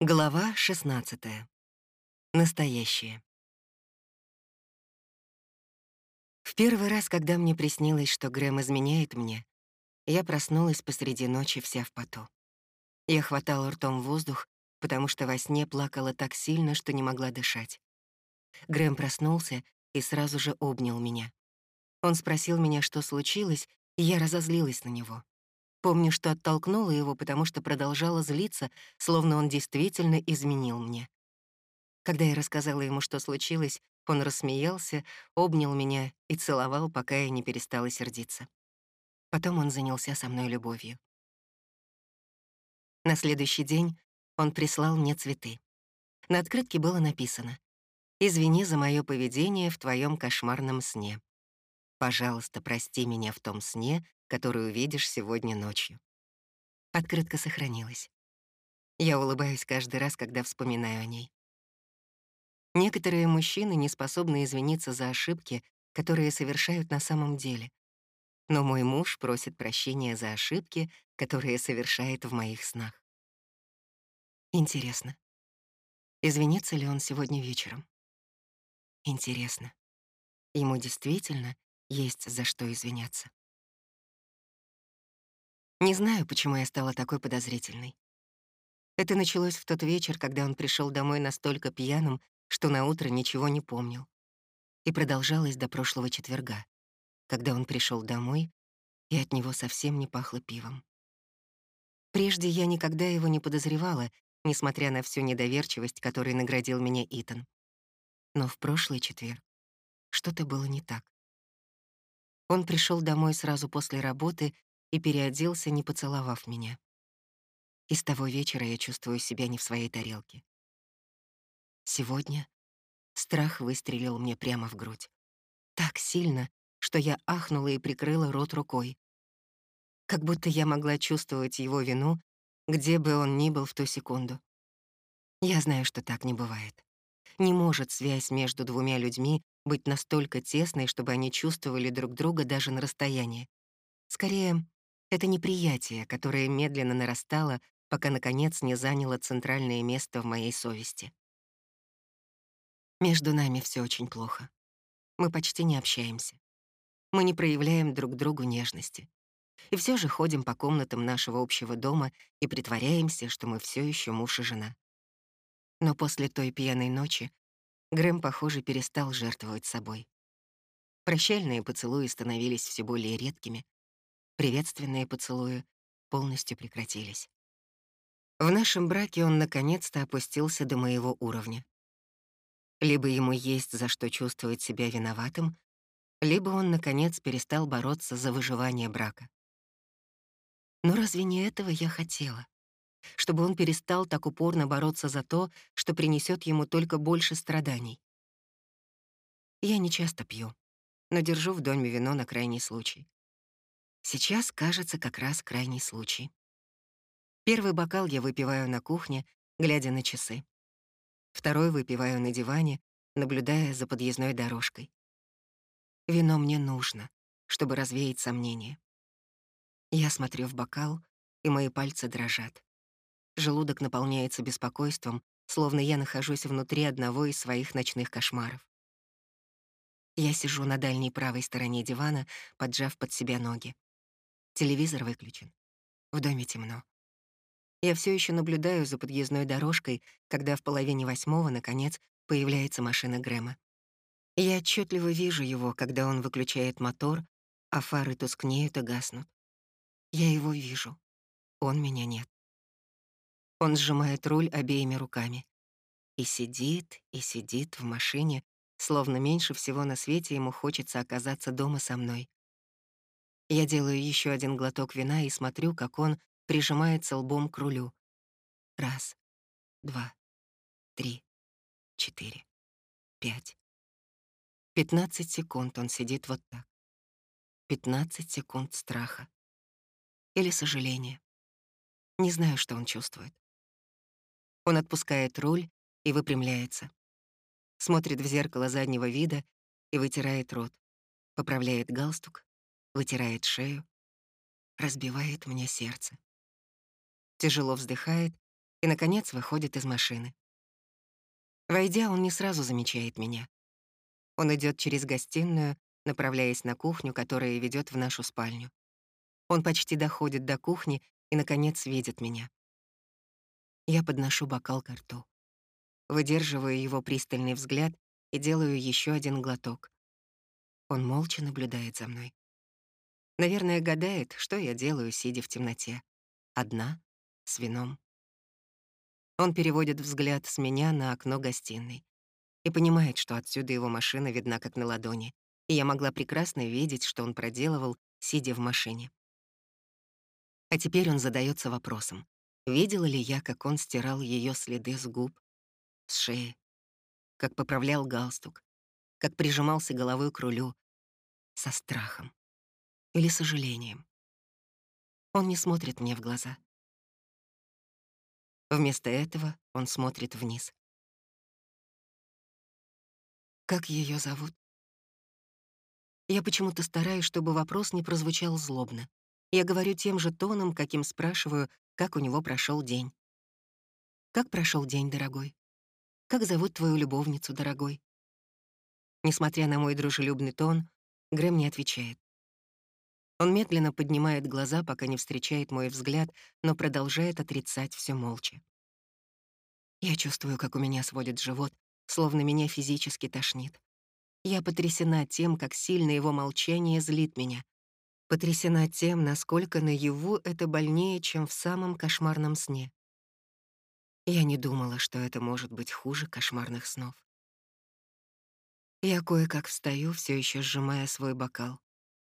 Глава 16. Настоящее. В первый раз, когда мне приснилось, что Грэм изменяет мне, я проснулась посреди ночи вся в поту. Я хватала ртом воздух, потому что во сне плакала так сильно, что не могла дышать. Грэм проснулся и сразу же обнял меня. Он спросил меня, что случилось, и я разозлилась на него. Помню, что оттолкнула его, потому что продолжала злиться, словно он действительно изменил мне. Когда я рассказала ему, что случилось, он рассмеялся, обнял меня и целовал, пока я не перестала сердиться. Потом он занялся со мной любовью. На следующий день он прислал мне цветы. На открытке было написано «Извини за мое поведение в твоем кошмарном сне. Пожалуйста, прости меня в том сне, который увидишь сегодня ночью. Открытка сохранилась. Я улыбаюсь каждый раз, когда вспоминаю о ней. Некоторые мужчины не способны извиниться за ошибки, которые совершают на самом деле. Но мой муж просит прощения за ошибки, которые совершает в моих снах. Интересно, извинится ли он сегодня вечером? Интересно, ему действительно есть за что извиняться. Не знаю, почему я стала такой подозрительной. Это началось в тот вечер, когда он пришел домой настолько пьяным, что на утро ничего не помнил. И продолжалось до прошлого четверга, когда он пришел домой, и от него совсем не пахло пивом. Прежде я никогда его не подозревала, несмотря на всю недоверчивость, которой наградил меня Итан. Но в прошлый четверг что-то было не так. Он пришел домой сразу после работы и переоделся, не поцеловав меня. И с того вечера я чувствую себя не в своей тарелке. Сегодня страх выстрелил мне прямо в грудь. Так сильно, что я ахнула и прикрыла рот рукой. Как будто я могла чувствовать его вину, где бы он ни был в ту секунду. Я знаю, что так не бывает. Не может связь между двумя людьми быть настолько тесной, чтобы они чувствовали друг друга даже на расстоянии. Скорее, это неприятие, которое медленно нарастало, пока, наконец, не заняло центральное место в моей совести. Между нами все очень плохо. Мы почти не общаемся. Мы не проявляем друг другу нежности. И все же ходим по комнатам нашего общего дома и притворяемся, что мы все еще муж и жена. Но после той пьяной ночи Грэм, похоже, перестал жертвовать собой. Прощальные поцелуи становились все более редкими, приветственные поцелуи полностью прекратились. В нашем браке он наконец-то опустился до моего уровня. Либо ему есть за что чувствовать себя виноватым, либо он, наконец, перестал бороться за выживание брака. Но разве не этого я хотела? Чтобы он перестал так упорно бороться за то, что принесет ему только больше страданий. Я не часто пью, но держу в доме вино на крайний случай. Сейчас, кажется, как раз крайний случай. Первый бокал я выпиваю на кухне, глядя на часы. Второй выпиваю на диване, наблюдая за подъездной дорожкой. Вино мне нужно, чтобы развеять сомнения. Я смотрю в бокал, и мои пальцы дрожат. Желудок наполняется беспокойством, словно я нахожусь внутри одного из своих ночных кошмаров. Я сижу на дальней правой стороне дивана, поджав под себя ноги. Телевизор выключен. В доме темно. Я все еще наблюдаю за подъездной дорожкой, когда в половине восьмого, наконец, появляется машина Грэма. Я отчетливо вижу его, когда он выключает мотор, а фары тускнеют и гаснут. Я его вижу. Он меня нет. Он сжимает руль обеими руками. И сидит, и сидит в машине, словно меньше всего на свете ему хочется оказаться дома со мной. Я делаю еще один глоток вина и смотрю, как он прижимается лбом к рулю. Раз, два, три, четыре, пять. Пятнадцать секунд он сидит вот так. Пятнадцать секунд страха. Или сожаления. Не знаю, что он чувствует. Он отпускает руль и выпрямляется. Смотрит в зеркало заднего вида и вытирает рот. Поправляет галстук, вытирает шею, разбивает мне сердце. Тяжело вздыхает и, наконец, выходит из машины. Войдя, он не сразу замечает меня. Он идет через гостиную, направляясь на кухню, которая ведет в нашу спальню. Он почти доходит до кухни и, наконец, видит меня. Я подношу бокал к рту. Выдерживаю его пристальный взгляд и делаю еще один глоток. Он молча наблюдает за мной. Наверное, гадает, что я делаю, сидя в темноте. Одна, с вином. Он переводит взгляд с меня на окно гостиной и понимает, что отсюда его машина видна как на ладони, и я могла прекрасно видеть, что он проделывал, сидя в машине. А теперь он задается вопросом, видела ли я, как он стирал ее следы с губ, с шеи, как поправлял галстук, как прижимался головой к рулю, со страхом или сожалением. Он не смотрит мне в глаза. Вместо этого он смотрит вниз. Как ее зовут? Я почему-то стараюсь, чтобы вопрос не прозвучал злобно. Я говорю тем же тоном, каким спрашиваю, как у него прошел день. «Как прошел день, дорогой? Как зовут твою любовницу, дорогой?» Несмотря на мой дружелюбный тон, Грэм не отвечает. Он медленно поднимает глаза, пока не встречает мой взгляд, но продолжает отрицать все молча. Я чувствую, как у меня сводит живот, словно меня физически тошнит. Я потрясена тем, как сильно его молчание злит меня. Потрясена тем, насколько наяву это больнее, чем в самом кошмарном сне. Я не думала, что это может быть хуже кошмарных снов. Я кое-как встаю, все еще сжимая свой бокал.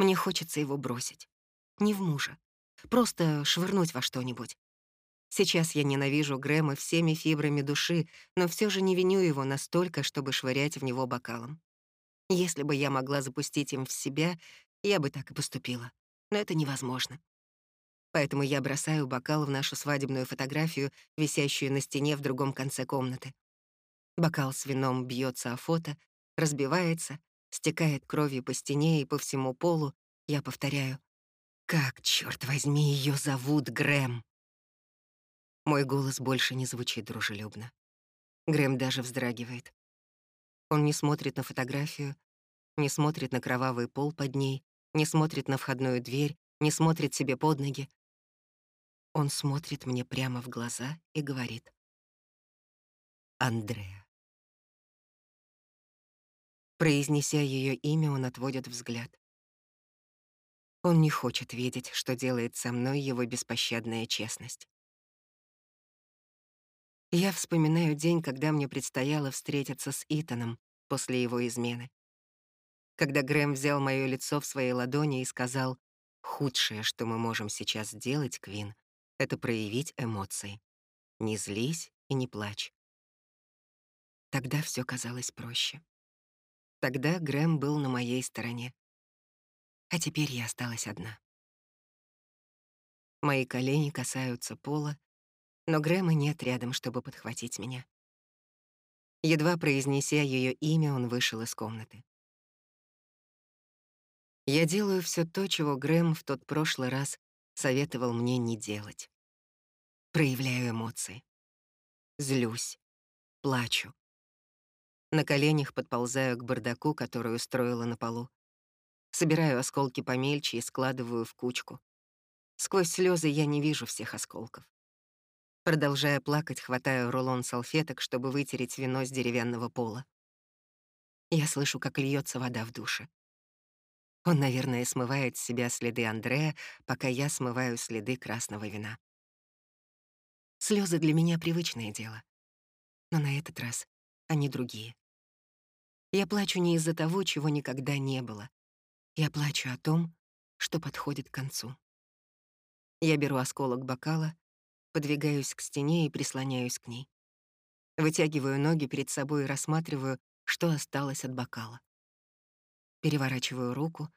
Мне хочется его бросить. Не в мужа. Просто швырнуть во что-нибудь. Сейчас я ненавижу Грэма всеми фибрами души, но все же не виню его настолько, чтобы швырять в него бокалом. Если бы я могла запустить им в себя, я бы так и поступила. Но это невозможно. Поэтому я бросаю бокал в нашу свадебную фотографию, висящую на стене в другом конце комнаты. Бокал с вином бьется о фото, разбивается, стекает кровью по стене и по всему полу. Я повторяю. «Как, черт возьми, ее зовут Грэм?» Мой голос больше не звучит дружелюбно. Грэм даже вздрагивает. Он не смотрит на фотографию, не смотрит на кровавый пол под ней, не смотрит на входную дверь, не смотрит себе под ноги. Он смотрит мне прямо в глаза и говорит. «Андреа». Произнеся ее имя, он отводит взгляд. Он не хочет видеть, что делает со мной его беспощадная честность. Я вспоминаю день, когда мне предстояло встретиться с Итаном после его измены. Когда Грэм взял моё лицо в свои ладони и сказал, «Худшее, что мы можем сейчас сделать, Квин, это проявить эмоции. Не злись и не плачь». Тогда всё казалось проще. Тогда Грэм был на моей стороне. А теперь я осталась одна. Мои колени касаются пола, но Грэма нет рядом, чтобы подхватить меня. Едва произнеся ее имя, он вышел из комнаты. Я делаю все то, чего Грэм в тот прошлый раз советовал мне не делать. Проявляю эмоции. Злюсь, плачу. На коленях подползаю к бардаку, который устроила на полу. Собираю осколки помельче и складываю в кучку. Сквозь слезы я не вижу всех осколков. Продолжая плакать, хватаю рулон салфеток, чтобы вытереть вино с деревянного пола. Я слышу, как льется вода в душе. Он, наверное, смывает с себя следы Андрея, пока я смываю следы красного вина. Слезы для меня привычное дело. Но на этот раз они другие. Я плачу не из-за того, чего никогда не было. Я плачу о том, что подходит к концу. Я беру осколок бокала подвигаюсь к стене и прислоняюсь к ней. Вытягиваю ноги перед собой и рассматриваю, что осталось от бокала. Переворачиваю руку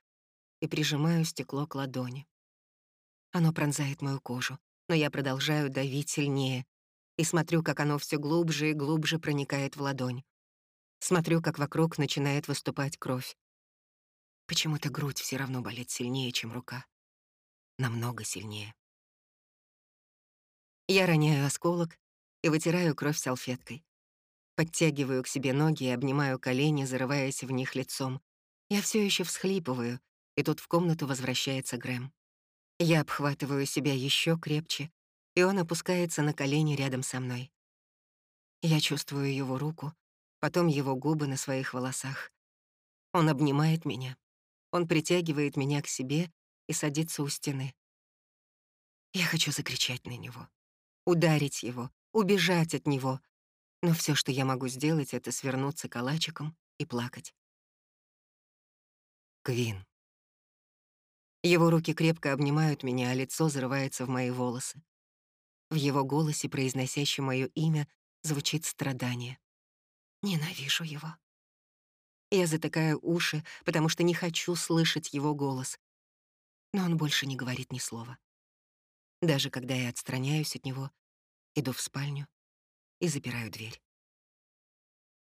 и прижимаю стекло к ладони. Оно пронзает мою кожу, но я продолжаю давить сильнее и смотрю, как оно все глубже и глубже проникает в ладонь. Смотрю, как вокруг начинает выступать кровь. Почему-то грудь все равно болит сильнее, чем рука. Намного сильнее. Я роняю осколок и вытираю кровь салфеткой. Подтягиваю к себе ноги и обнимаю колени, зарываясь в них лицом. Я все еще всхлипываю, и тут в комнату возвращается Грэм. Я обхватываю себя еще крепче, и он опускается на колени рядом со мной. Я чувствую его руку, потом его губы на своих волосах. Он обнимает меня. Он притягивает меня к себе и садится у стены. Я хочу закричать на него, ударить его, убежать от него, но все, что я могу сделать, это свернуться калачиком и плакать. Квин. Его руки крепко обнимают меня, а лицо зарывается в мои волосы. В его голосе, произносящем мое имя, звучит страдание. Ненавижу его. Я затыкаю уши, потому что не хочу слышать его голос. Но он больше не говорит ни слова. Даже когда я отстраняюсь от него, иду в спальню и запираю дверь.